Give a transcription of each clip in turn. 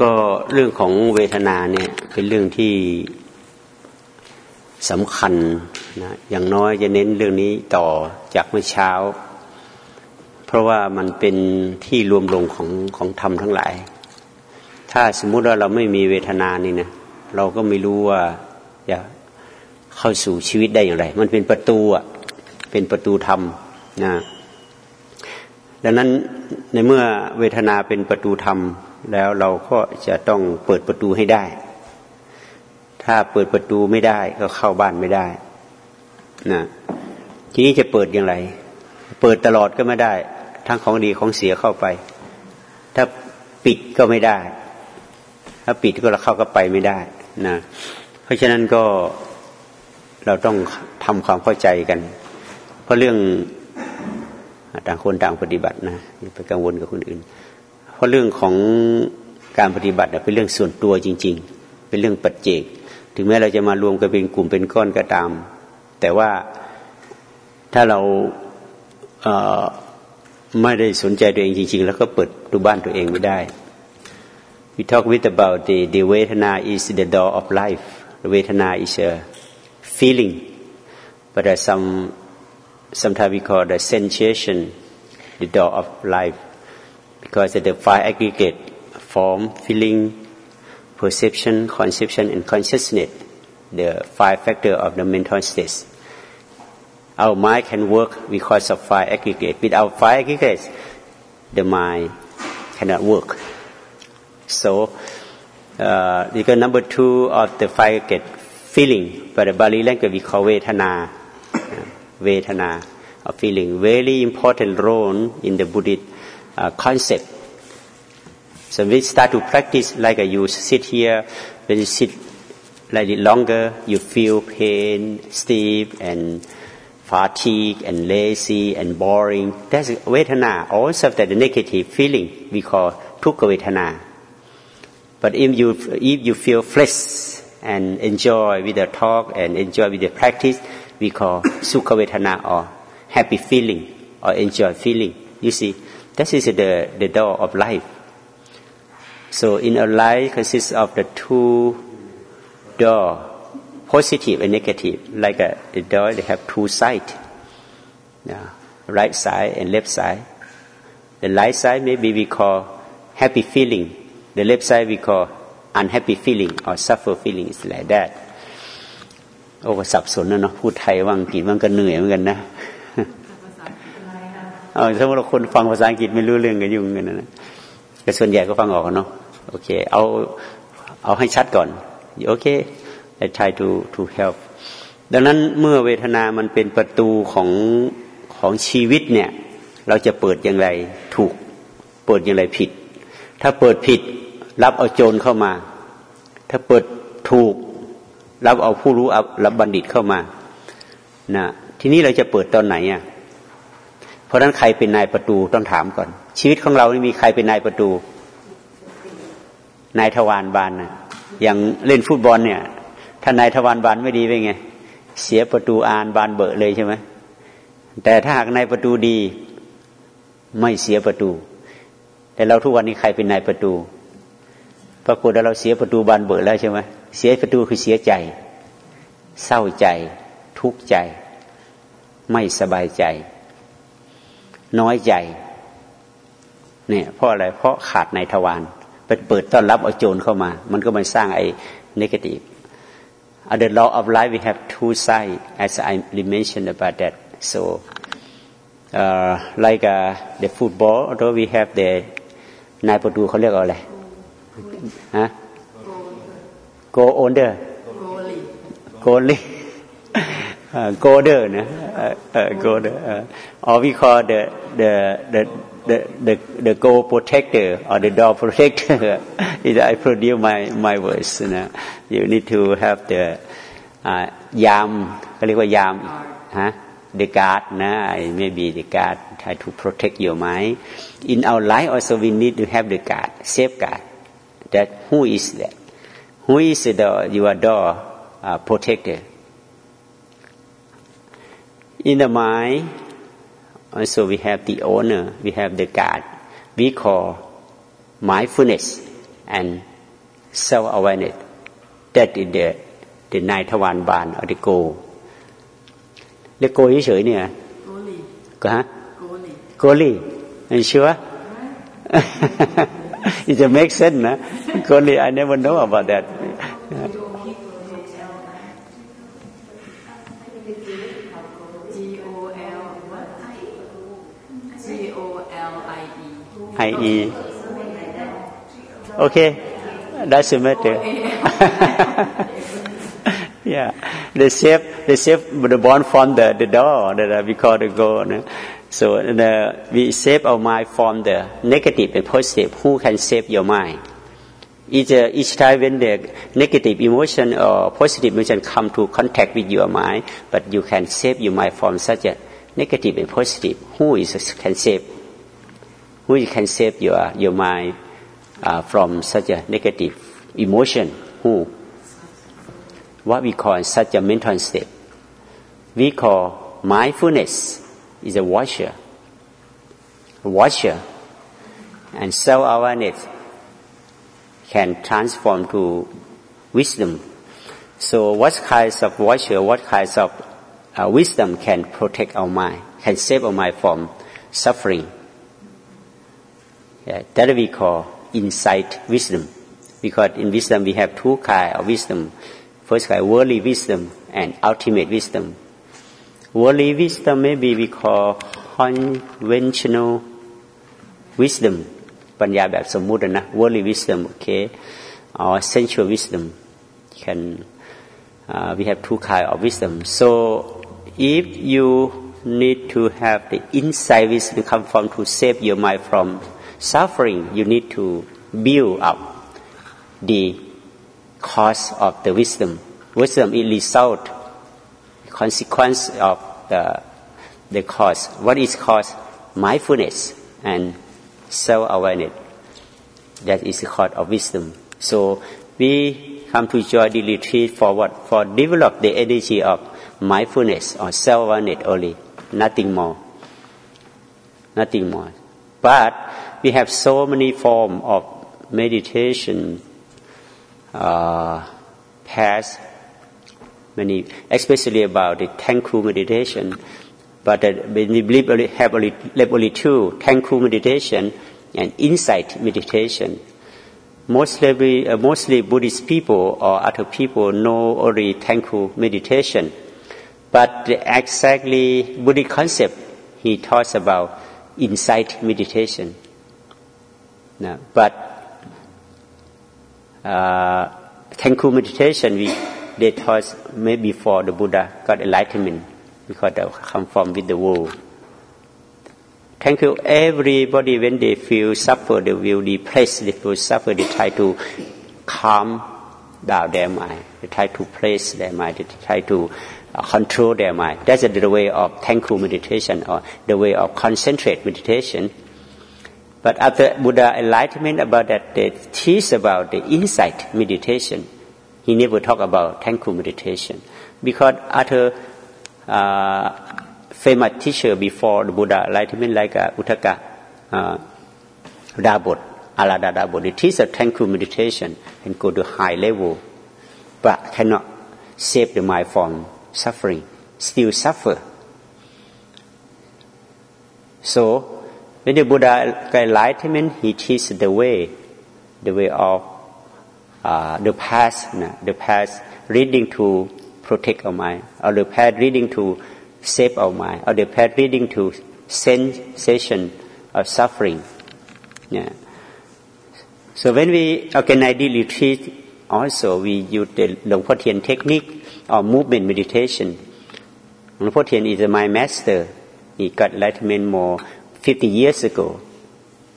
ก็เรื่องของเวทนาเนี่ยเป็นเรื่องที่สำคัญนะอย่างน้อยจะเน้นเรื่องนี้ต่อจากเมื่อเช้า เพราะว่ามันเป็นที่รวมลงของของธรรมทั้งหลาย ถ้าสมมุติว่าเราไม่มีเวทนานี่นะเราก็ไม่รู้ว่าจะเข้าสู่ชีวิตได้อย่างไร มันเป็นประตูอะเป็นประตูธรรมนะดังนั้นในเมื่อเวทนาเป็นประตูธรรม แล้วเราก็จะต้องเปิดประตูให้ได้ ถ้าเปิดประตูไม่ได้ก็เข้าบ้านไม่ได้นะทีนี้จะเปิดอย่างไร เปิดตลอดก็ไม่ได้ ทั้งของดีของเสียเข้าไป ถ้าปิดก็ไม่ได้ ถ้าปิดก็เราเข้าก็ไปไม่ได้นะเพราะฉะนั้นก็เราต้องทำความเข้าใจกัน เพราะเรื่องต่างคนต่างปฏิบัตินะอย่าไปกังวลกับคนอื่น ราะเรื่องของการปฏิบัติเป็นเรื่องส่วนตัวจริง ๆ เป็นเรื่องปัจเจก ถึงแม้เราจะมารวมกันเป็นกลุ่มเป็นก้อนก็ตาม แต่ว่าถ้าเราเไม่ได้สนใจตัวเองจริง ๆ แล้วก็เปิดดูบ้านตัวเองไม่ได้ We talk with about the the Vedana is the door of life. The Vedana is a feeling, but there's some sometimes we call the sensation the door of life because the five aggregate form, feeling, perception, conception, and consciousness, the five factor of the mental states. Our mind can work because of five aggregate. Without five aggregates, the mind cannot work. So, uh, because number two of the five aggregate feeling, but the Pali language we call Vedana, Vedana of feeling. Very important role in the Buddhist uh, concept. So we start to practice like uh, you sit here, when you sit like longer, you feel pain, stiff and fatigue and lazy and boring. That's vedana. Also that negative feeling we call dukkha vedana. But if you if you feel fresh and enjoy with the talk and enjoy with the practice, we call sukha vedana or happy feeling or enjoy feeling. You see, that is the, the door of life. So in a life consists of the two door, positive and negative. Like a, the door, they have two sides, yeah, right side and left side. The right side maybe we call happy feeling. The left side we call unhappy feeling or suffer feeling. It's like that. โอ้สับสนนะเนาะพูดไทยว่างกีดมันก็เหนื่อยเหมือนกันนะ เอาสมมติเราคนฟังภาษาอังกฤษไม่รู้เรื่องกันยุ่งกันนะแต่ส่วนใหญ่ก็ฟังออกเนาะโอเค เอาเอาให้ชัดก่อนโอเค I try to to help ดังนั้นเมื่อเวทนามันเป็นประตูของของชีวิตเนี่ย เราจะเปิดอย่างไรถูก เปิดอย่างไรผิด ถ้าเปิดผิด รับเอาโจรเข้ามา ถ้าเปิดถูก รับเอาผู้รู้รับบัณฑิตเข้ามานะทีนี้เราจะเปิดตอนไหนอะ เพราะนั้นใครเป็นนายประตูต้องถามก่อน ชีวิตของเราไม่มีใครเป็นนายประตู นายทวารบานนะอย่างเล่นฟุตบอลเนี่ย ถ้านายทวารบานไม่ดีเป็นไง เสียประตูอานบานเบอเลยใช่ไหมแต่ถ้าหากนายประตูดีไม่เสียประตู แต่เราทุกวันนี้ใครเป็นนายประตู ปรากฏว่าเราเสียประตูบานเบอแล้วใช่ไหมเสียประตูคือเสียใจ เศร้าใจ ทุกข์ใจ ไม่สบายใจ น้อยใจเนี่ยเพราะอะไร เพราะขาดในทวารไปเปิดต้อนรับเอาโจรเข้ามา มันก็มาสร้างไอ้ negative the law of life we have two sides as I mentioned about that so uh, like uh, the football although we have the นายประตูเขาเรียกอะไรฮะ go older goalie uh, golder นะ uh, golder uh, or we call the the the the the the goal protector or the door protector is I produce my my words นะ you need to have the ยามเขาเรียกว่ายามฮะ the guard นะ maybe the guard try to protect your mind in our life also we need to have the guard safeguard that who is that Who is the, your door uh, protector? In the mind, also we have the owner, we have the guard. We call mindfulness and self-awareness. That is the the nine ทวารบาน or the goal เรียกโกเฉยๆเนี่ยก็ฮะโกลีไม่ชัว it just make sense นะโกลี I never know about that Okay, doesn't matter. yeah, they save, they save the bond from the, the door that we call the goal. So the, we save our mind from the negative and positive. Who can save your mind? Each, uh, each time when the negative emotion or positive emotion come to contact with your mind, but you can save your mind from such a negative and positive. Who is can save? Who can save your, your mind uh, from such a negative emotion? Who? What we call such a mental state. We call mindfulness is a watcher. A watcher. And self-awareness can transform to wisdom. So what kinds of watcher, what kinds of uh, wisdom can protect our mind, can save our mind from suffering? Yeah, that we call insight wisdom. Because in wisdom we have two kinds of wisdom. First kind, worldly wisdom and ultimate wisdom. Worldly wisdom maybe we call conventional wisdom ปัญญาแบบสมมุตินะ worldly wisdom okay or sensual wisdom can uh, we have two kind of wisdom so if you need to have the insight wisdom come from to save your mind from suffering, you need to build up the cause of the wisdom. Wisdom is result, consequence of the, the cause. What is cause? Mindfulness and self-awareness. That is the cause of wisdom. So we come to join the retreat for what? For develop the energy of mindfulness or self-awareness only. Nothing more. Nothing more. But we have so many form of meditation uh, past many especially about the tranquil meditation. But uh, we believe only, have only, have only two tranquil meditation and insight meditation. Mostly uh, mostly Buddhist people or other people know only tranquil meditation. But exactly Buddhist concept he talks about insight meditation no, but uh, tranquil meditation, we, they taught maybe before the Buddha got enlightenment because they come from with the world. Thank you. Everybody, when they feel suffer, they will depress, they feel suffer, they try to calm down their mind. They try to place their mind. They try to uh, control their mind. That's the way of tranquil meditation or the way of concentrate meditation. But after Buddha enlightenment about that, they teach about the insight meditation. He never talk about tranquil meditation. Because other uh, famous teacher before the Buddha enlightenment like uh, Uttaka uh, Dabot, Alada Dabot, they teach a tranquil meditation and go to high level, but cannot save the mind from suffering, still suffer. So when the Buddha got enlightenment, he teaches the way, the way of uh, the path, the path leading to protect our mind, or the path leading to save our mind, or the path leading to sensation of suffering. Yeah. So when we organize the retreat, also we use the Long Tian technique or movement meditation. Long Tian is my master. He got enlightenment more 50 years ago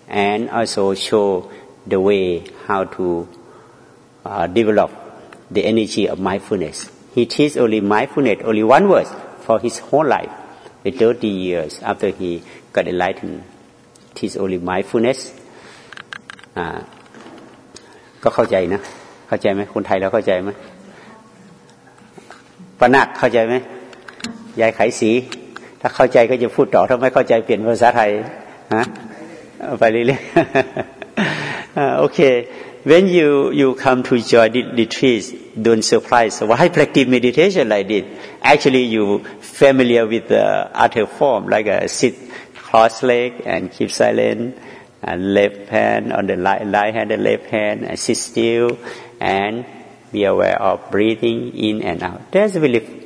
and also show the way how to uh, develop the energy of mindfulness. He teach only mindfulness, only one word for his whole life. The 30 years after he got enlightened, teach only mindfulness. ก็เข้าใจนะ เข้าใจไหมคนไทยเราเข้าใจไหมปนักเข้าใจไหมยายไขสี ถ้าเข้าใจก็จะพูดต่อถ้าไม่เข้าใจเปลี่ยนภาษาไทยฮะไปเรื่อยๆโอเค when you, you come to joy retreats, don't surprise. Why practice meditation like this? Actually, you familiar with the other form, like a sit cross leg and keep silent, and left hand on the right, right hand and left hand, and sit still, and be aware of breathing in and out. That's a really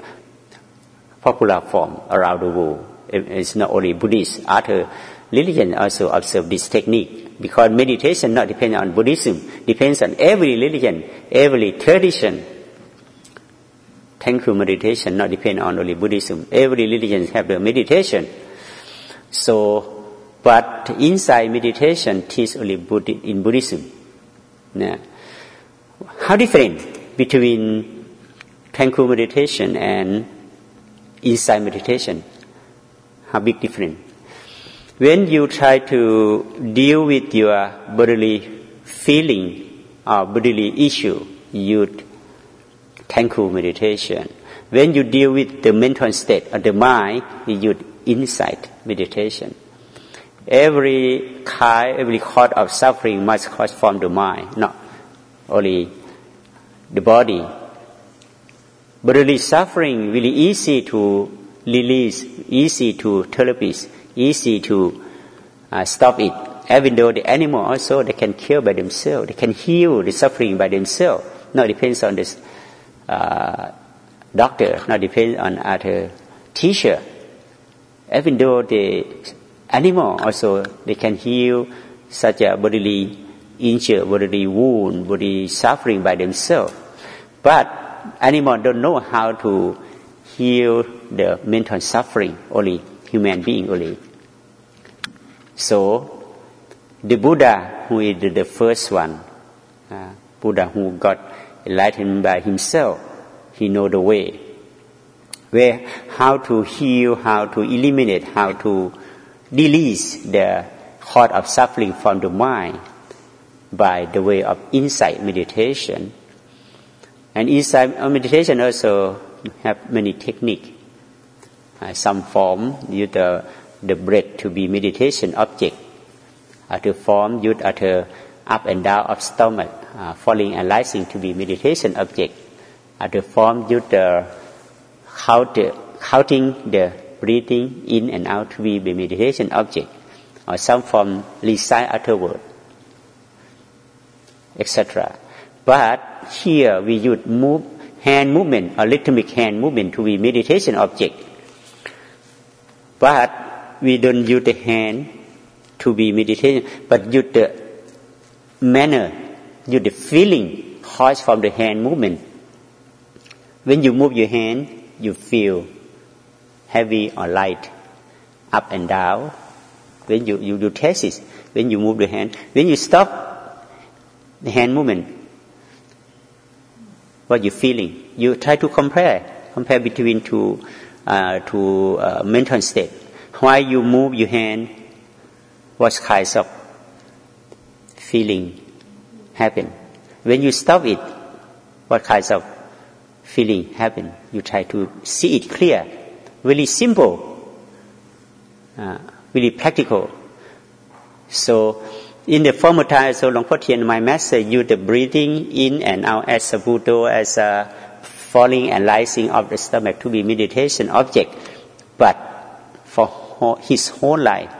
popular form around the world. It's not only Buddhist, other religions also observe this technique because meditation not depend on Buddhism, depends on every religion, every tradition. Tranquil meditation not depend on only Buddhism. Every religion have the meditation. So, but insight meditation teach only in Buddhism. Yeah. How different between tranquil meditation and insight meditation? How big difference? When you try to deal with your bodily feeling or bodily issue, you tranquil meditation. When you deal with the mental state of the mind, you use insight meditation. Every kind, every cause of suffering must cause from the mind, not only the body. Bodily suffering really easy to release, easy to therapy, easy to uh, stop it. Even though the animal also they can cure by themselves, they can heal the suffering by themselves. Not depends on this uh, doctor, not depends on other teacher. Even though the animal also they can heal such a bodily injury, bodily wound, bodily suffering by themselves. But animal don't know how to heal the mental suffering, only human being only. So, the Buddha, who is the first one, uh, Buddha who got enlightened by himself, he know the way. Where, how to heal, how to eliminate, how to release the cause of suffering from the mind by the way of insight meditation. And insight meditation also have many techniques. Uh, some form use the, the breath to be meditation object. Other form use other up and down of stomach, uh, falling and rising to be meditation object. Other form use the count, counting the breathing in and out to be the meditation object. Or some form recite other word, etc. But here we use move hand movement a rhythmic hand movement to be meditation object. But we don't use the hand to be meditation, but use the manner, use the feeling caused from the hand movement. When you move your hand, you feel heavy or light, up and down. When you, you, you test it, when you move the hand, when you stop the hand movement, what you're feeling. You try to compare, compare between two, uh, two uh, mental state. Why you move your hand, what kinds of feeling happen? When you stop it, what kinds of feeling happen? You try to see it clear. Really simple, uh, really practical. So in the former time, so Long Po Tien, my master used the breathing in and out as a Buddha, as a falling and rising of the stomach to be meditation object. But for his whole life,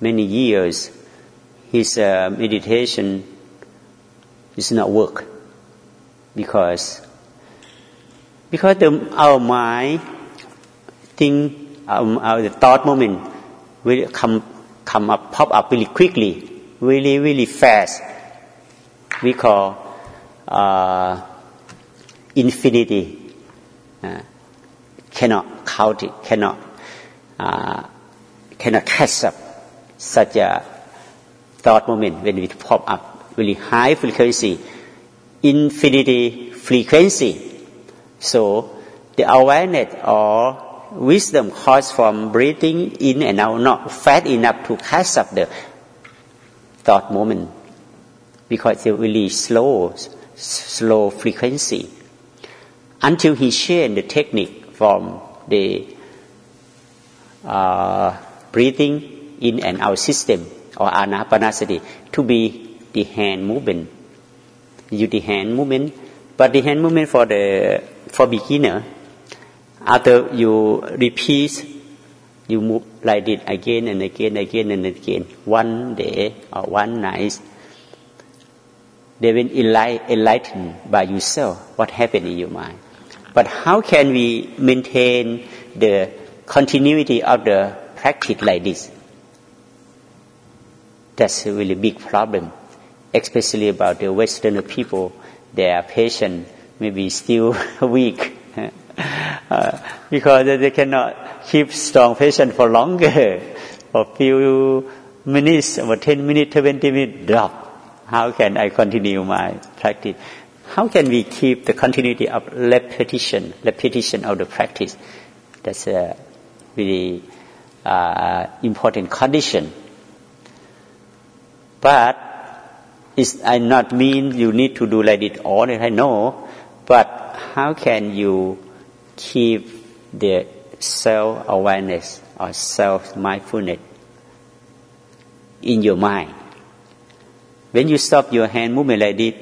many years, his uh, meditation is not work because because the, our mind think um, our the thought moment will come come up, pop up really quickly, really, really fast. We call uh, infinity. Uh, cannot count it, cannot, uh, cannot catch up such a thought moment when it pop up, really high frequency, infinity frequency. So the awareness or wisdom comes from breathing in and out, not fast enough to catch up the thought moment, because it's really slow, slow frequency. Until he changed the technique from the uh, breathing in and out system or anapanasati to be the hand movement. Use the hand movement, but the hand movement for the for beginner. After you repeat, you move like it again and again, and again and again. One day or one night, they will enlighten by yourself what happened in your mind. But how can we maintain the continuity of the practice like this? That's a really big problem, especially about the Western people. Their patience may be still weak uh, because they cannot keep strong patient for longer. For few minutes, or 10 minutes, 20 minutes, drop. How can I continue my practice? How can we keep the continuity of repetition, repetition of the practice? That's a really uh, important condition but it I not mean you need to do like it all I know, but how can you keep the self awareness or self mindfulness in your mind? When you stop your hand movement like this,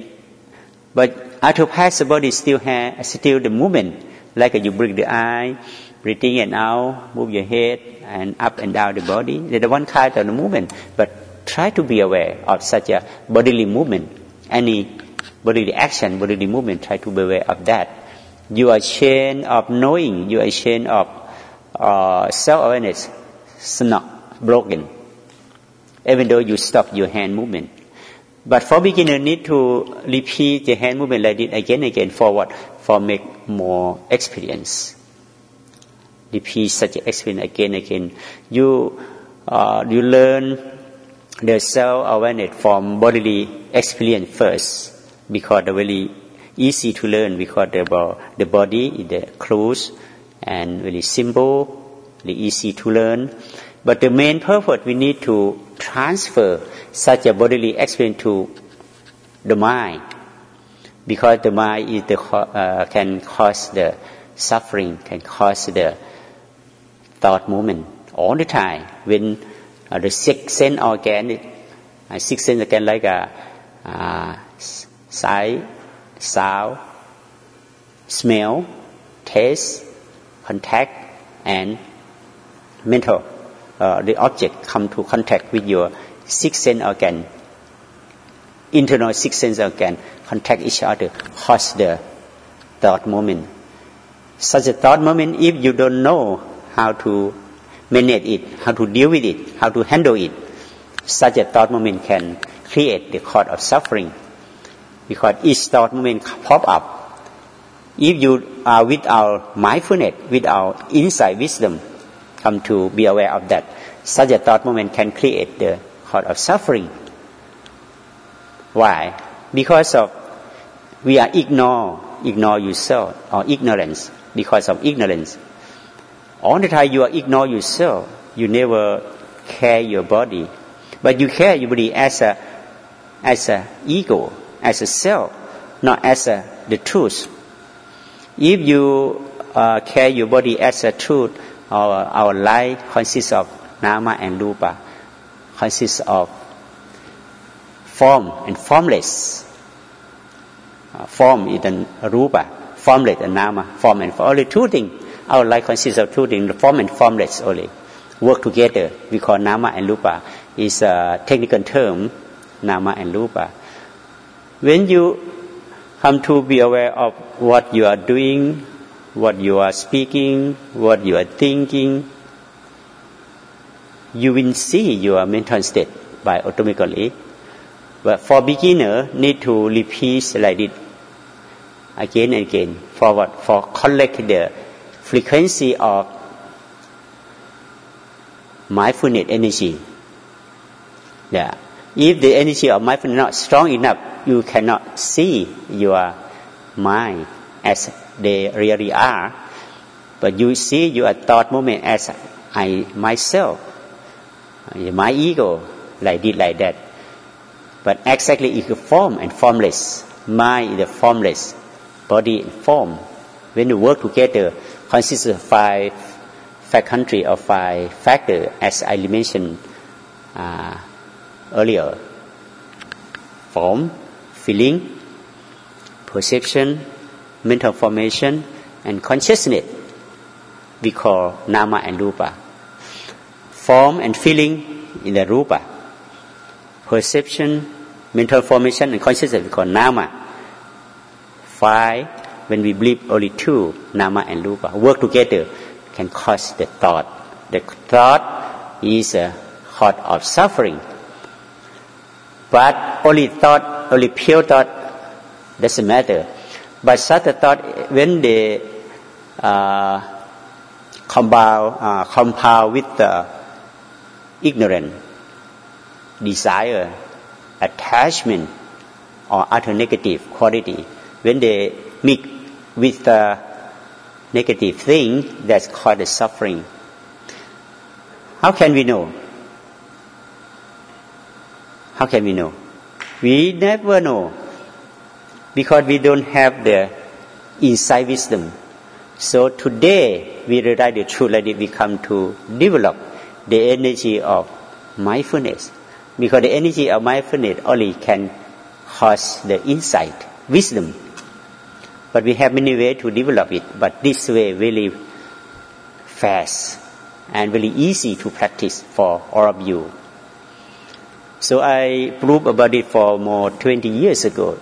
but autopilot body still has still the movement, like you breathe the eye, breathing in and out, move your head and up and down the body. There's one kind of the movement, but try to be aware of such a bodily movement, any bodily action, bodily movement, try to be aware of that. You are chain of knowing, you are chain of uh, self-awareness is not broken, even though you stop your hand movement. But for beginner, need to repeat the hand movement like this again and again for what? For make more experience. Repeat such experience again and again. You uh, you learn the self-awareness from bodily experience first because the very easy to learn because the, the body is the close and really simple, very easy to learn. But the main purpose we need to transfer such a bodily experience to the mind because the mind is the, uh, can cause the suffering, can cause the thought movement all the time when uh, the six sense organ, uh, six sense organ like a uh, sight, sound, smell, taste, contact, and mental. Uh, the object come to contact with your six sense organ. Internal six sense organ contact each other, cause the thought moment. Such a thought moment, if you don't know how to manage it, how to deal with it, how to handle it. Such a thought moment can create the cause of suffering because each thought moment pop up. If you are with our mindfulness, with our insight wisdom, come to be aware of that, such a thought moment can create the cause of suffering. Why? Because of we are ignore, ignore yourself or ignorance because of ignorance. All the time you are ignore yourself. You never care your body, but you care your body as a as a ego, as a self, not as a the truth. If you uh, care your body as a truth, our our life consists of nama and rupa, consists of form and formless. Uh, form is the rupa, formless and nama, form and. Only two things our life consists of two things, form and formless only. Work together. We call nama and rupa. Is a technical term, nama and rupa. When you come to be aware of what you are doing, what you are speaking, what you are thinking, you will see your mental state by automatically. But for beginner, need to repeat like it again and again for what? For collect the frequency of mindfulness energy. Yeah. If the energy of mindfulness is not strong enough, you cannot see your mind as they really are. But you see your thought moment as I myself, my ego, like this, like that. But exactly it's form and formless. Mind is formless, body and form. When you work together, consists of five khandha or five factors, as I mentioned uh, earlier. form, feeling, perception, mental formation, and consciousness. We call nama and rupa. Form and feeling in the rupa. Perception, mental formation, and consciousness we call nama. Five, when we believe only two, nama and rupa, work together can cause the thought. The thought is a cause of suffering. But only thought, only pure thought doesn't matter. But such a thought, when they uh, compound, uh, compound with the ignorant, desire, attachment, or other negative quality, when they mix with the negative thing, that's called the suffering. How can we know? How can we know? We never know because we don't have the insight wisdom. So today we realize the truth that we come to develop the energy of mindfulness. Because the energy of mindfulness only can cause the insight, wisdom. But we have many ways to develop it. But this way really fast and really easy to practice for all of you. So I proved about it for more 20 years ago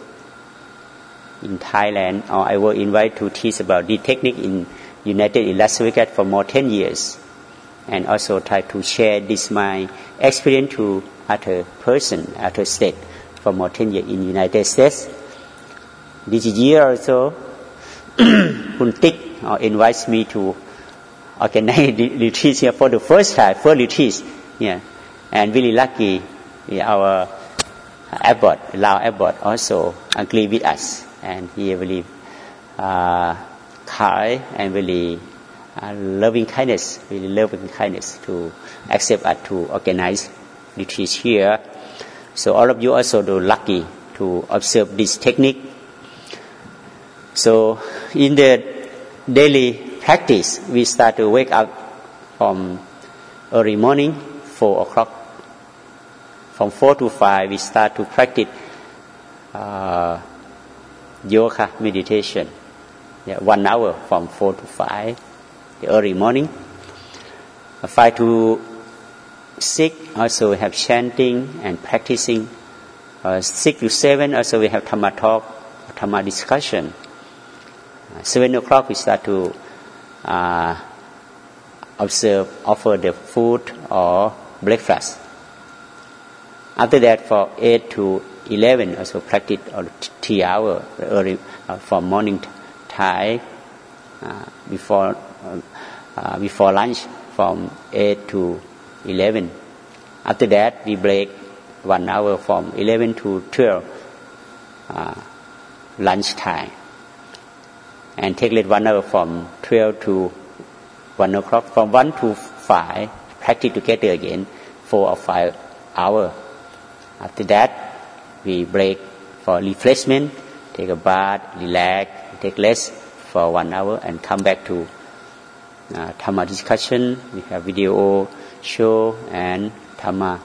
in Thailand, or I was invited to teach about the technique in United Vegas for more 10 years, and also try to share this my experience to other person, other state for more 10 years in United States. This year also, Kun Tik uh, invites me to organize retreat here for the first time, first retreat, yeah, and really lucky our abbot, Lao abbot also agree with us and he really uh, kind and really uh, loving kindness, really loving kindness to accept us to organize retreat here. So all of you also do lucky to observe this technique. So in the daily practice, we start to wake up from early morning, four o'clock. From four to five, we start to practice. Uh, yoga meditation. Yeah, one hour from four to five, the early morning. Five to six also we have chanting and practicing. Uh, six to seven also we have Dhamma talk, Dhamma discussion. Uh, seven o'clock we start to uh, observe, offer the food or breakfast. After that, for eight to 11 also practice or three hour early uh, from morning time uh, before uh, uh, before lunch from 8 to 11 after that we break one hour from 11 to 12 uh, lunch time. And take late one hour from 12 to 1 o'clock from 1 to 5 practice together again four or five hour after that we break for refreshment, take a bath, relax, take rest for one hour, and come back to uh, discussion. We have video show and Dhamma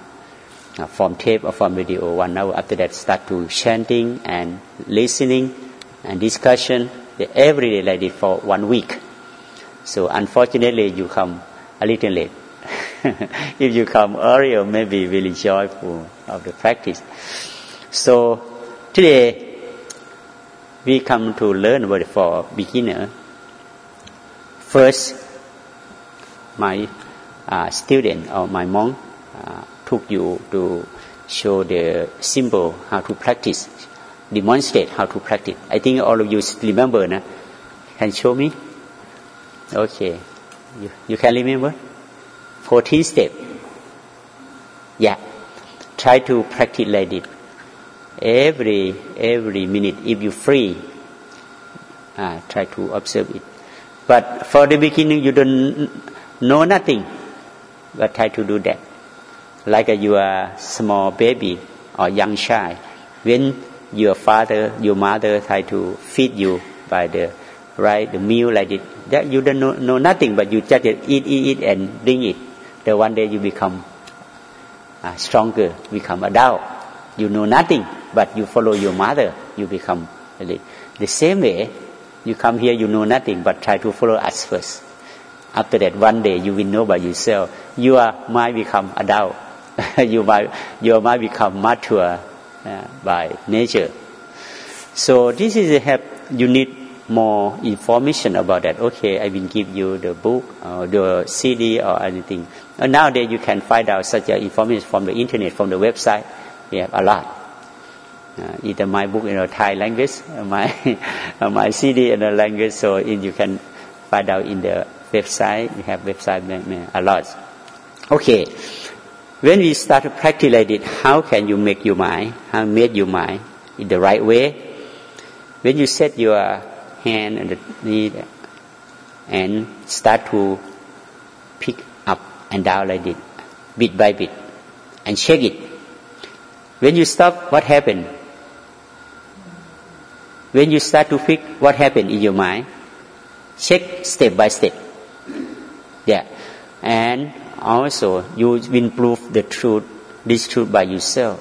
uh, from tape or from video one hour. After that, start to chanting and listening and discussion every day like this for one week. So unfortunately, you come a little late. If you come earlier, maybe really joyful of the practice. So today we come to learn about for beginner. First, my uh, student or my monk uh, took you to show the symbol how to practice, demonstrate how to practice. I think all of you remember, na? Can show me? Okay, you, you can remember? 14 step. Yeah, try to practice like this every every minute if you free uh, try to observe it. But for the beginning you don't know nothing but try to do that. Like a, you are small baby or young child when your father your mother try to feed you by the right the meal like it that you don't know, know nothing but you just eat eat eat and drink it the one day you become uh, stronger become adult you know nothing but you follow your mother, you become elite. The same way, you come here, you know nothing, but try to follow us first. After that, one day you will know by yourself. You are might become adult. you might you might become mature uh, by nature. So this is a help. You need more information about that. Okay, I will give you the book or the CD or anything. And nowadays you can find out such information from the internet, from the website. We have a lot. Uh, either my book in a Thai language, my my CD in a language, so you can find out in the website. We have website a lot. Okay, when we start to practice like it, how can you make your mind? How make your mind in the right way? When you set your hand and the knee and start to pick up and down like it, bit by bit, and shake it. When you stop, what happened? When you start to pick, what happened in your mind? Check step by step. Yeah. And also, you will prove the truth, this truth by yourself.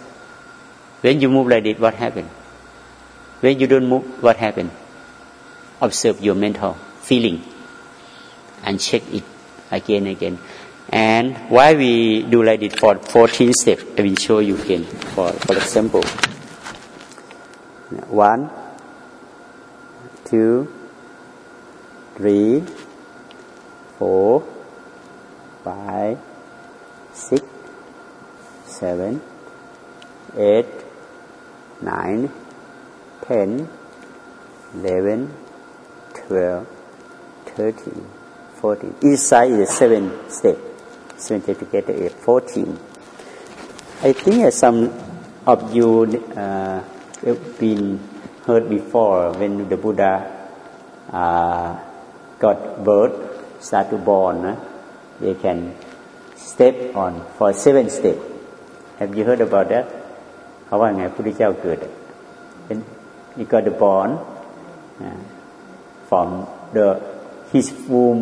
When you move like this, what happened? When you don't move, what happened? Observe your mental feeling and check it again and again. And why we do like this for 14 steps, I will show you again. For, for example, one, two, three, four, five, six, seven, eight, nine, ten, eleven, twelve, thirteen, fourteen. Each side is seven step. Seven step together is fourteen. I think some of you uh, have been heard before when the Buddha uh, got birth, start to born. Uh, they can step on for seven step have you heard about that เขาว่าไงพระพุทธเจ้าเกิดเป็น he got born uh, From the his womb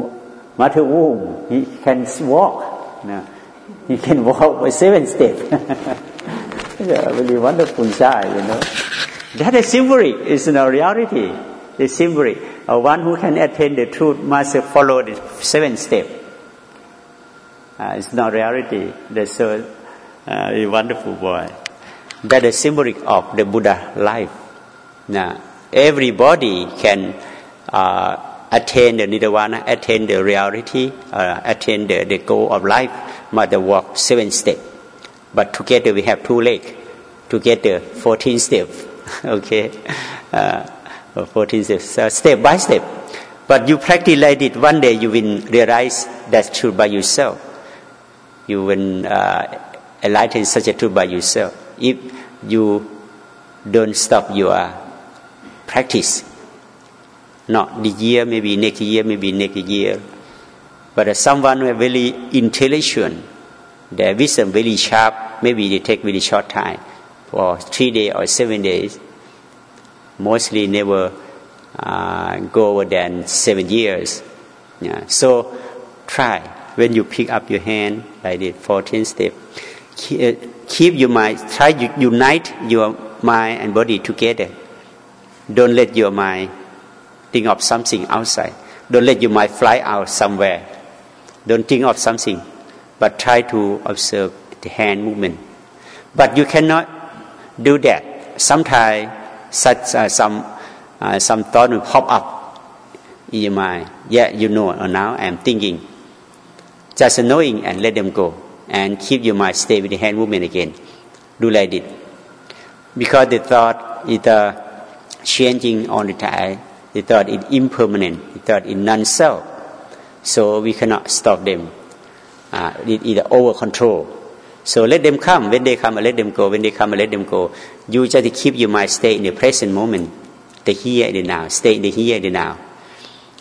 mother womb he can walk he can walk by seven steps yeah, really wonderful child you know that is symbolic it's not reality the symbolic uh, one who can attain the truth must follow the seven steps uh, it's not reality. That's so uh, a wonderful boy. That is symbolic of the Buddha life. Now, everybody can uh, attain the nirvana, attain the reality, uh, attain the, the goal of life, the walk seven steps. But together we have two legs. Together, 14 steps. okay? Uh, 14 steps. So step by step. But you practice like it, one day you will realize that's true by yourself you will uh, enlighten such a truth by yourself. If you don't stop your practice, not the year, maybe next year, maybe next year, but someone very intelligent, their vision very sharp, maybe they take very short time, for three days or seven days, mostly never uh, go over than seven years. Yeah. So try when you pick up your hand like the 14 step, uh, keep your mind, try to unite your mind and body together. Don't let your mind think of something outside. Don't let your mind fly out somewhere. Don't think of something, but try to observe the hand movement. But you cannot do that. Sometimes such uh, some uh, some thought will pop up in your mind. Yeah, you know. Now I'm thinking just knowing and let them go. And keep your mind stay with the hand movement again. Do like it. Because the thought is uh, changing all the time. The thought is impermanent. The thought is non-self. So we cannot stop them. Uh, it is over control. So let them come. When they come, let them go. When they come, let them go. You just keep your mind stay in the present moment. The here and the now. Stay in the here and the now.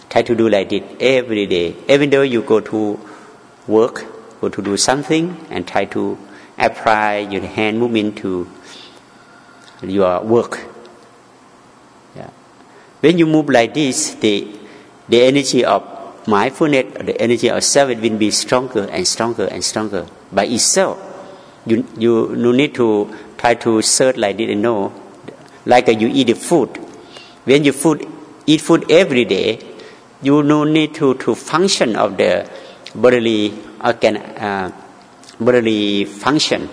Try to do like this every day. Even though you go to work or to do something and try to apply your hand movement to your work. When you move like this, the, the energy of mindfulness, the energy of self will be stronger and stronger and stronger by itself. You, you, you need to try to search like this and know, like uh, you eat the food. When you food, eat food every day, you no need to, to function of the bodily uh, organ, uh, bodily function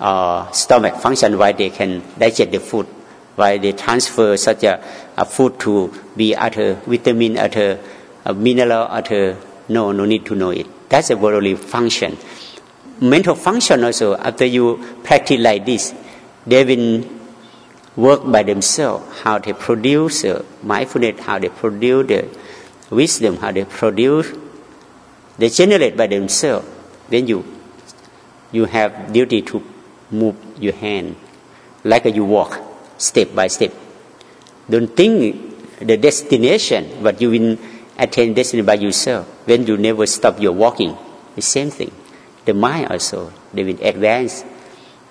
or stomach function why they can digest the food, why they transfer such a, a food to be other vitamin, other mineral, other no, no need to know it. That's a bodily function. Mental function also, after you practice like this, they will work by themselves, how they produce uh, mindfulness, how they produce the wisdom, how they produce, they generate by themselves. Then you, you have duty to move your hand like you walk step by step. Don't think the destination, but you will attain destiny by yourself. When you never stop your walking, the same thing. The mind also, they will advance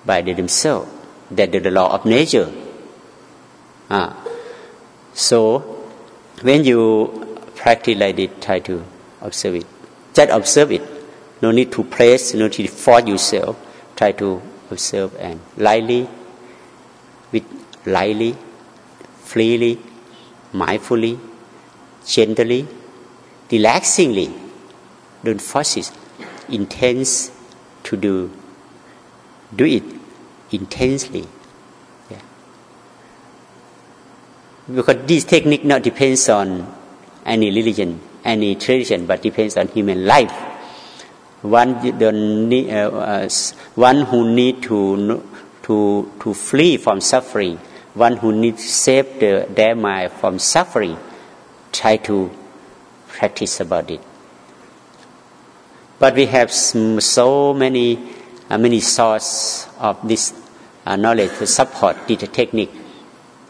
by themselves. That is the law of nature. Ah. So, when you practice like this, try to observe it. Just observe it. No need to press, no need to force yourself. Try to observe and lightly, with lightly, freely, mindfully, gently, relaxingly. Don't force it. Intense to do. Do it intensely. Yeah. Because this technique not depends on any religion, any tradition, but depends on human life one uh, uh, one who need to to to flee from suffering, one who needs to save the, their mind from suffering, try to practice about it. But we have so many uh, many sources of this uh, knowledge to support this technique.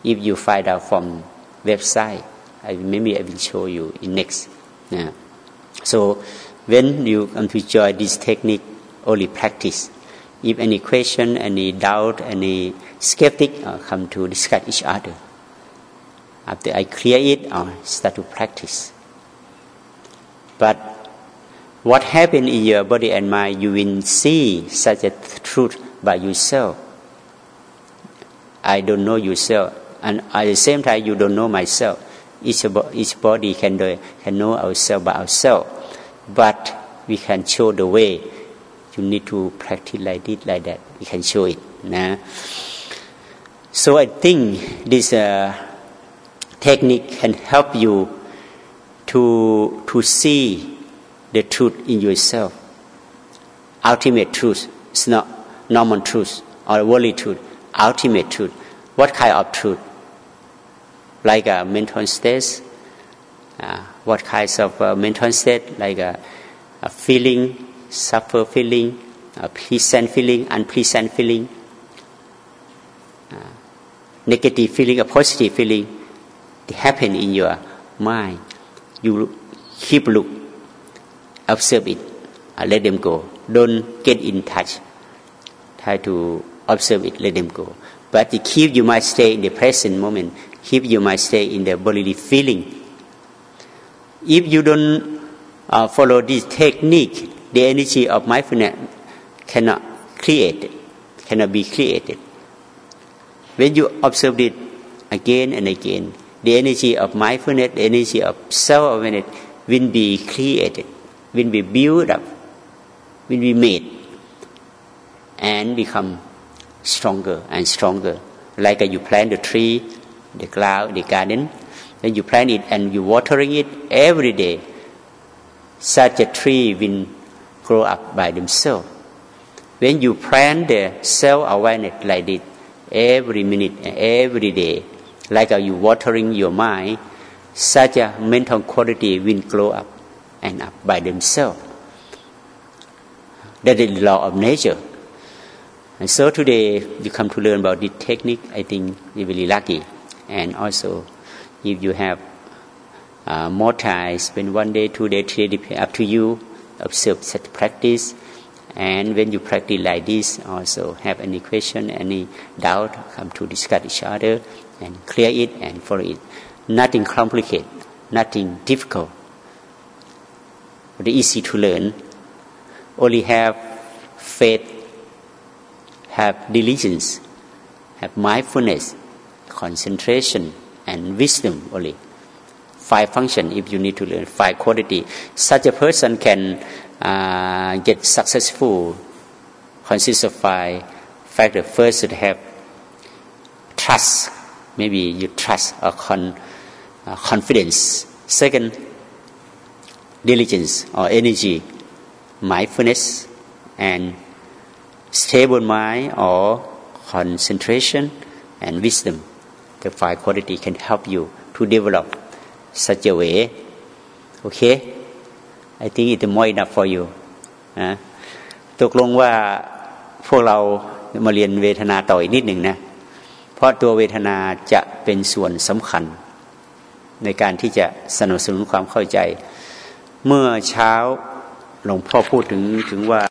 If you find out from website, I, maybe I will show you in next. Yeah. So when you come to enjoy this technique, only practice. If any question, any doubt, any skeptic, uh, come to discuss each other. After I clear it, I start to practice. But what happened in your body and mind, you will see such a truth by yourself. I don't know yourself, and at the same time, you don't know myself. Each, each body can, do, can know ourselves by ourselves but we can show the way you need to practice like this like that we can show it nah. So I think this uh, technique can help you to to see the truth in yourself. Ultimate truth it's not normal truth or worldly truth. Ultimate truth. What kind of truth? Like a mental state uh, what kinds of uh, mental state, like a, a feeling, suffer feeling, a pleasant feeling, unpleasant feeling, uh, negative feeling, a positive feeling, happen in your mind. You keep look, observe it, let them go. Don't get in touch. Try to observe it, let them go. But keep you might stay in the present moment. Keep you might stay in the bodily feeling if you don't uh, follow this technique, the energy of mindfulness cannot create, cannot be created. When you observe it again and again, the energy of mindfulness, the energy of self-awareness will be created, will be built up, will be made, and become stronger and stronger. Like uh, you plant the tree, the cloud, the garden, then you plant it and you watering it every day. Such a tree will grow up by themselves. When you plant the self-awareness like this, every minute, every day, like you watering your mind, such a mental quality will grow up and up by themselves. That is the law of nature. And so today you come to learn about this technique. I think you're really lucky, and also if you have uh, more time, spend one day, two day, three day, up to you. Observe such practice. And when you practice like this, also have any question, any doubt, come to discuss each other and clear it and follow it. Nothing complicated, nothing difficult. But easy to learn. Only have faith have diligence, have mindfulness, concentration, and wisdom only. Five function if you need to learn five quality. Such a person can uh, get successful. Consists of five factors. First, should have trust. Maybe you trust or con, uh, confidence. Second, diligence or energy, mindfulness, and stable mind or concentration and wisdom. The five quality can help you to develop such a way. Okay? I think it's more enough for you นะตกลงว่าพวกเรามาเรียนเวทนาต่ออีกนิดหนึ่งนะ เพราะตัวเวทนาจะเป็นส่วนสำคัญ ในการที่จะสนับสนุนความเข้าใจ เมื่อเช้าหลวงพ่อพูดถึงถึงว่า